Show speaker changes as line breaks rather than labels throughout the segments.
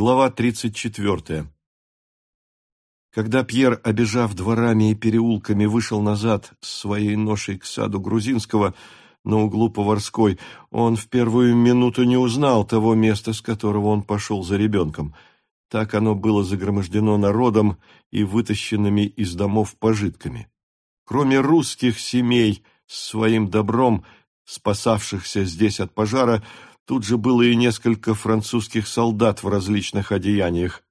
Глава 34. Когда Пьер, обежав дворами и переулками, вышел назад с своей ношей к саду Грузинского на углу Поварской, он в первую минуту не узнал того места, с которого он пошел за ребенком. Так оно было загромождено народом и вытащенными из домов пожитками. Кроме русских семей с своим добром, спасавшихся здесь от пожара, Тут же было и несколько французских солдат в различных одеяниях.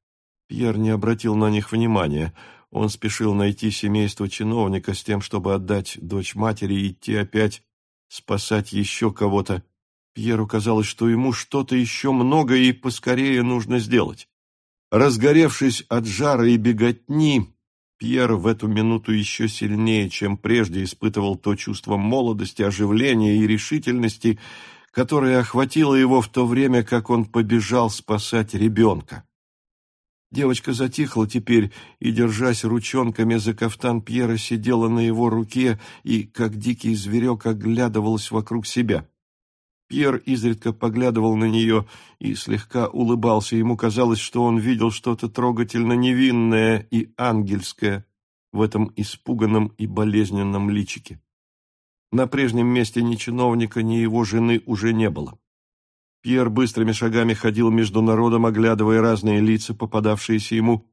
Пьер не обратил на них внимания. Он спешил найти семейство чиновника с тем, чтобы отдать дочь матери и идти опять спасать еще кого-то. Пьеру казалось, что ему что-то еще много и поскорее нужно сделать. Разгоревшись от жара и беготни, Пьер в эту минуту еще сильнее, чем прежде, испытывал то чувство молодости, оживления и решительности, которое охватило его в то время, как он побежал спасать ребенка. Девочка затихла теперь и, держась ручонками за кафтан Пьера, сидела на его руке и, как дикий зверек, оглядывалась вокруг себя. Пьер изредка поглядывал на нее и слегка улыбался. Ему казалось, что он видел что-то трогательно невинное и ангельское в этом испуганном и болезненном личике. На прежнем месте ни чиновника, ни его жены уже не было. Пьер быстрыми шагами ходил между народом, оглядывая разные лица, попадавшиеся ему.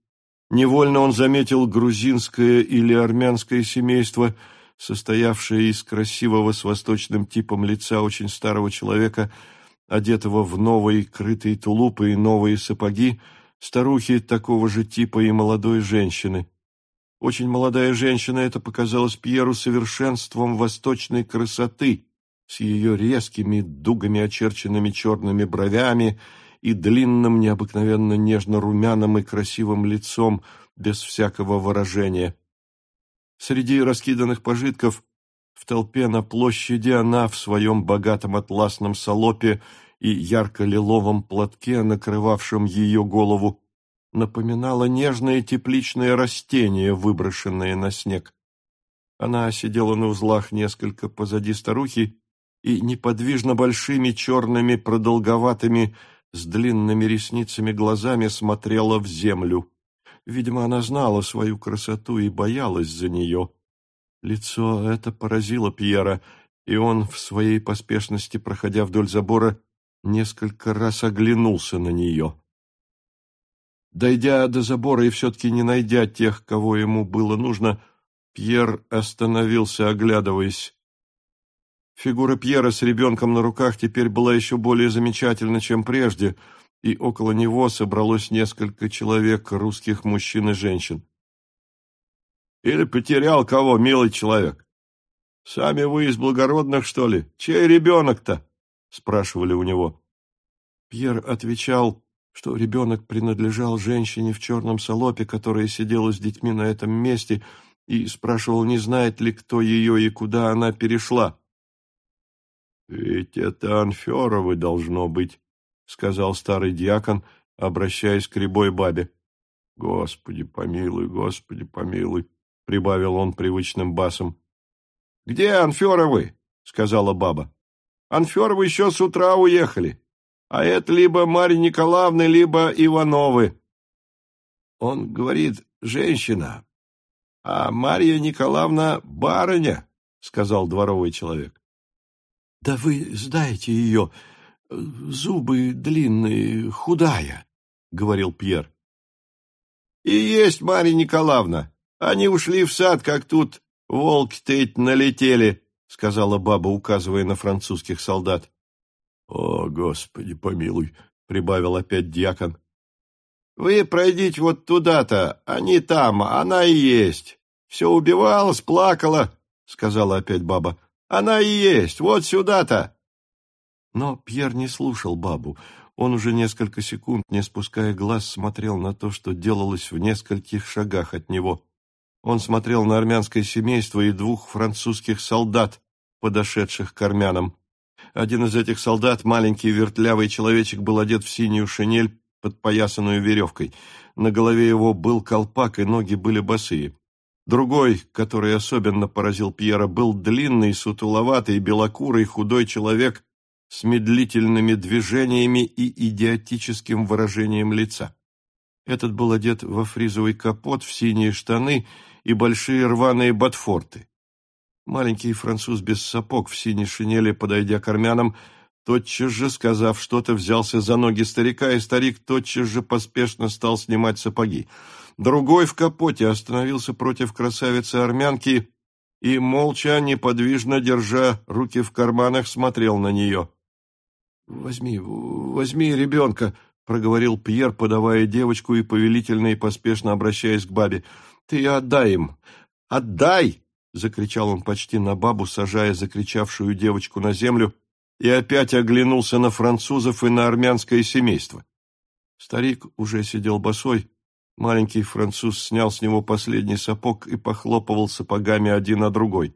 Невольно он заметил грузинское или армянское семейство, состоявшее из красивого с восточным типом лица очень старого человека, одетого в новые крытые тулупы и новые сапоги, старухи такого же типа и молодой женщины. Очень молодая женщина это показалось Пьеру совершенством восточной красоты, с ее резкими, дугами очерченными черными бровями и длинным, необыкновенно нежно-румяным и красивым лицом, без всякого выражения. Среди раскиданных пожитков в толпе на площади она в своем богатом атласном салопе и ярко-лиловом платке, накрывавшем ее голову, напоминала нежное тепличное растение, выброшенное на снег. Она сидела на узлах несколько позади старухи и неподвижно большими черными продолговатыми с длинными ресницами глазами смотрела в землю. Видимо, она знала свою красоту и боялась за нее. Лицо это поразило Пьера, и он в своей поспешности, проходя вдоль забора, несколько раз оглянулся на нее. Дойдя до забора и все-таки не найдя тех, кого ему было нужно, Пьер остановился, оглядываясь. Фигура Пьера с ребенком на руках теперь была еще более замечательна, чем прежде, и около него собралось несколько человек, русских мужчин и женщин. «Или потерял кого, милый человек? Сами вы из благородных, что ли? Чей ребенок-то?» — спрашивали у него. Пьер отвечал что ребенок принадлежал женщине в черном салопе, которая сидела с детьми на этом месте, и спрашивал, не знает ли кто ее и куда она перешла. — Ведь это Анферовы должно быть, — сказал старый диакон, обращаясь к рябой бабе. — Господи помилуй, Господи помилуй, — прибавил он привычным басом. — Где Анферовы? — сказала баба. — Анферовы еще с утра уехали. А это либо Марья Николаевна, либо Ивановы. Он говорит, женщина, а Марья Николаевна барыня, сказал дворовый человек. Да вы знаете ее, зубы длинные, худая, говорил Пьер. И есть Марья Николаевна. Они ушли в сад, как тут волки-то налетели, сказала баба, указывая на французских солдат. «О, Господи, помилуй!» — прибавил опять дьякон. «Вы пройдите вот туда-то, они там, она и есть. Все убивалась, плакала», — сказала опять баба. «Она и есть, вот сюда-то». Но Пьер не слушал бабу. Он уже несколько секунд, не спуская глаз, смотрел на то, что делалось в нескольких шагах от него. Он смотрел на армянское семейство и двух французских солдат, подошедших к армянам. Один из этих солдат, маленький вертлявый человечек, был одет в синюю шинель, подпоясанную веревкой. На голове его был колпак, и ноги были босые. Другой, который особенно поразил Пьера, был длинный, сутуловатый, белокурый, худой человек с медлительными движениями и идиотическим выражением лица. Этот был одет во фризовый капот, в синие штаны и большие рваные ботфорты. Маленький француз без сапог в синей шинели, подойдя к армянам, тотчас же, сказав что-то, взялся за ноги старика, и старик тотчас же поспешно стал снимать сапоги. Другой в капоте остановился против красавицы-армянки и, молча, неподвижно держа руки в карманах, смотрел на нее. «Возьми, возьми ребенка», — проговорил Пьер, подавая девочку и повелительно и поспешно обращаясь к бабе. «Ты отдай им! Отдай!» — закричал он почти на бабу, сажая закричавшую девочку на землю, и опять оглянулся на французов и на армянское семейство. Старик уже сидел босой, маленький француз снял с него последний сапог и похлопывал сапогами один на другой.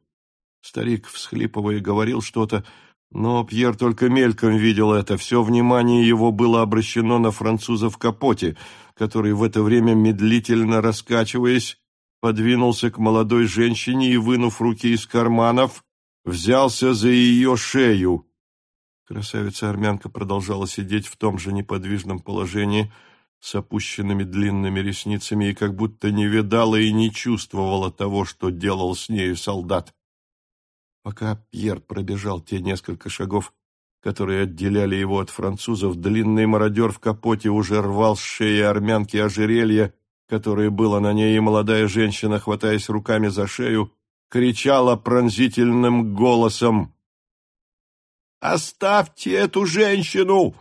Старик, всхлипывая, говорил что-то, но Пьер только мельком видел это. Все внимание его было обращено на француза в капоте, который в это время, медлительно раскачиваясь, подвинулся к молодой женщине и, вынув руки из карманов, взялся за ее шею. Красавица-армянка продолжала сидеть в том же неподвижном положении, с опущенными длинными ресницами, и как будто не видала и не чувствовала того, что делал с нею солдат. Пока Пьер пробежал те несколько шагов, которые отделяли его от французов, длинный мародер в капоте уже рвал с шеи армянки ожерелье, которое было на ней, и молодая женщина, хватаясь руками за шею, кричала пронзительным голосом «Оставьте эту женщину!»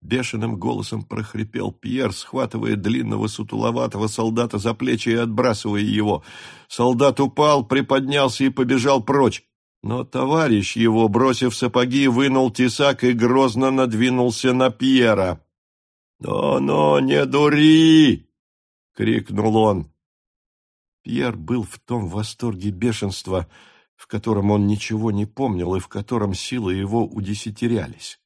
Бешеным голосом прохрипел Пьер, схватывая длинного сутуловатого солдата за плечи и отбрасывая его. Солдат упал, приподнялся и побежал прочь. Но товарищ его, бросив сапоги, вынул тесак и грозно надвинулся на Пьера. «Но-но, не дури!» — крикнул он. Пьер был в том восторге бешенства, в котором он ничего не помнил и в котором силы его удесятерялись.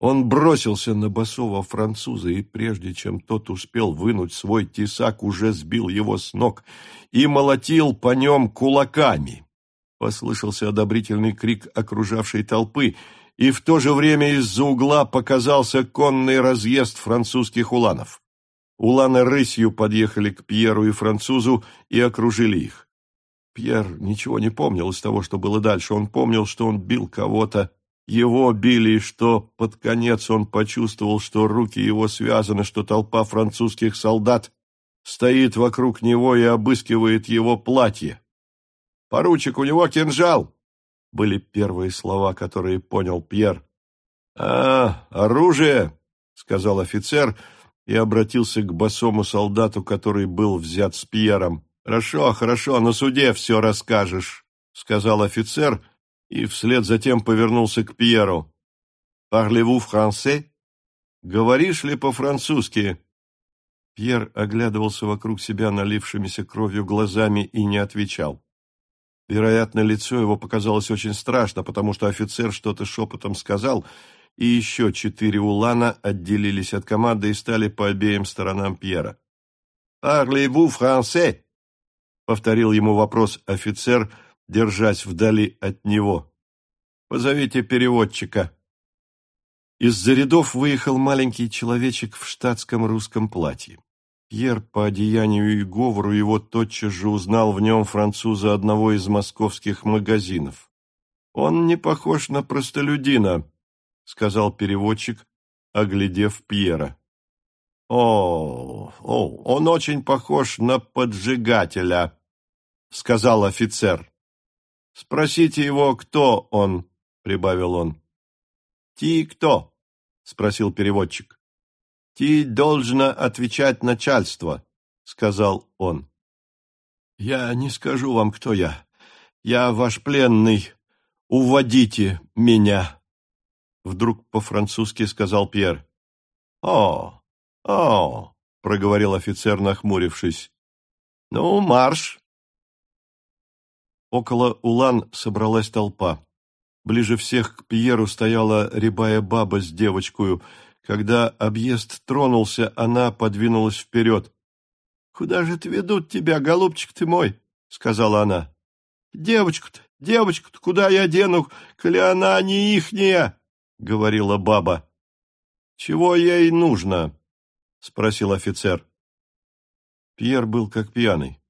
Он бросился на босого француза, и прежде чем тот успел вынуть свой тесак, уже сбил его с ног и молотил по нем кулаками. Послышался одобрительный крик окружавшей толпы, и в то же время из-за угла показался конный разъезд французских уланов. Уланы рысью подъехали к Пьеру и французу и окружили их. Пьер ничего не помнил из того, что было дальше. Он помнил, что он бил кого-то, его били, и что под конец он почувствовал, что руки его связаны, что толпа французских солдат стоит вокруг него и обыскивает его платье. «Поручик, у него кинжал!» — были первые слова, которые понял Пьер. «А, оружие!» — сказал офицер и обратился к босому солдату, который был взят с Пьером. «Хорошо, хорошо, на суде все расскажешь», — сказал офицер и вслед затем повернулся к Пьеру. «Парлеву франце?» «Говоришь ли по-французски?» Пьер оглядывался вокруг себя налившимися кровью глазами и не отвечал. Вероятно, лицо его показалось очень страшно, потому что офицер что-то шепотом сказал, и еще четыре улана отделились от команды и стали по обеим сторонам Пьера. «Parlez-vous français?» — повторил ему вопрос офицер, держась вдали от него. «Позовите переводчика». Из-за рядов выехал маленький человечек в штатском русском платье. Пьер по одеянию и говору его тотчас же узнал в нем француза одного из московских магазинов. «Он не похож на простолюдина», — сказал переводчик, оглядев Пьера. «О, о, он очень похож на поджигателя», — сказал офицер. «Спросите его, кто он», — прибавил он. «Ти кто?» — спросил переводчик. «Ты должна отвечать начальство», — сказал он. «Я не скажу вам, кто я. Я ваш пленный. Уводите меня», — вдруг по-французски сказал Пьер. «О, о», — проговорил офицер, нахмурившись. «Ну, марш!» Около Улан собралась толпа. Ближе всех к Пьеру стояла рябая баба с девочкою — когда объезд тронулся, она подвинулась вперед. — Куда же ты ведут тебя, голубчик ты мой? — сказала она. — Девочку-то, девочку-то, куда я дену, коли она не ихняя? Говорила баба. «Чего ей нужно?» — спросил офицер. Пьер был как пьяный.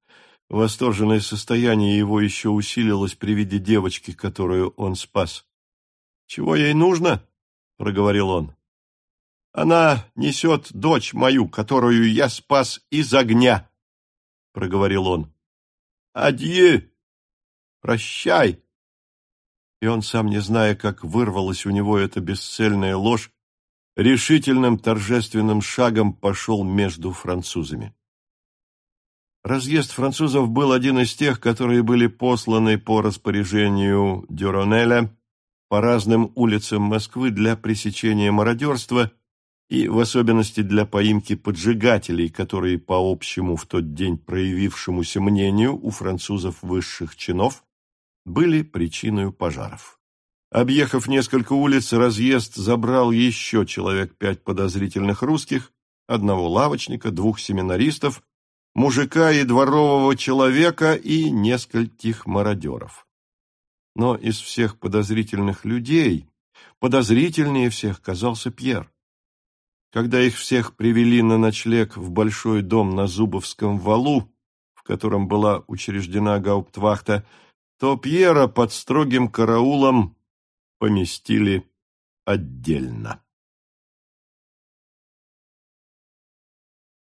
Восторженное состояние его еще усилилось при виде девочки, которую он спас. «Чего ей нужно?» — проговорил он. «Она несет дочь мою, которую я спас из огня», — проговорил он. «Адье! Прощай!» И он, сам не зная, как вырвалась у него эта бесцельная ложь, решительным торжественным шагом пошел между французами. Разъезд французов был один из тех, которые были посланы по распоряжению Дюронеля по разным улицам Москвы для пресечения мародерства и в особенности для поимки поджигателей, которые, по общему в тот день проявившемуся мнению у французов высших чинов, были причиной пожаров. Объехав несколько улиц, разъезд забрал еще человек пять подозрительных русских, одного лавочника, двух семинаристов, мужика и дворового человека и нескольких мародеров. Но из всех подозрительных людей подозрительнее всех казался Пьер. Когда их всех привели на ночлег в большой дом на Зубовском валу, в котором была учреждена гауптвахта, то Пьера под строгим караулом поместили отдельно.